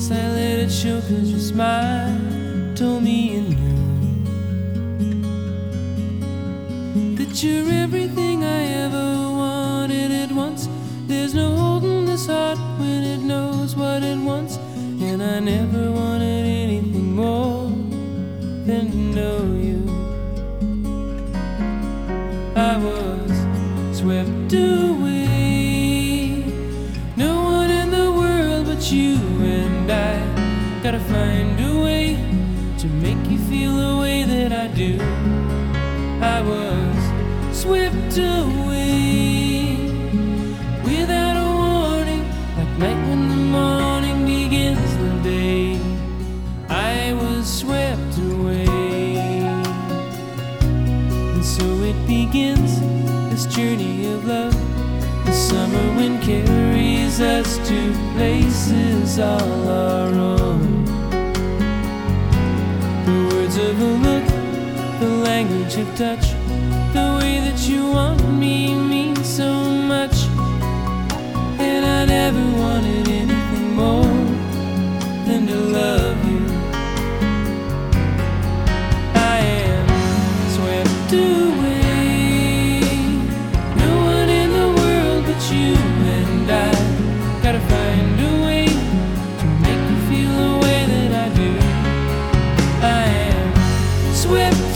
Guess I let it show cause your smile told me you knew that you're everything I ever wanted at once. There's no holding this heart when it knows what it wants, and I never wanted anything more than to know you. I was swept away. No one in the world but you gotta find a way to make you feel the way that I do. I was swept away without a warning, like night when the morning begins the day. I was swept away. And so it begins this journey of love. The summer wind carries us to places all our own. The of a look, the language of touch, the way that you want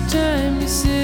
time you see.